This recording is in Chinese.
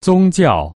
宗教